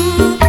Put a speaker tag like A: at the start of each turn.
A: you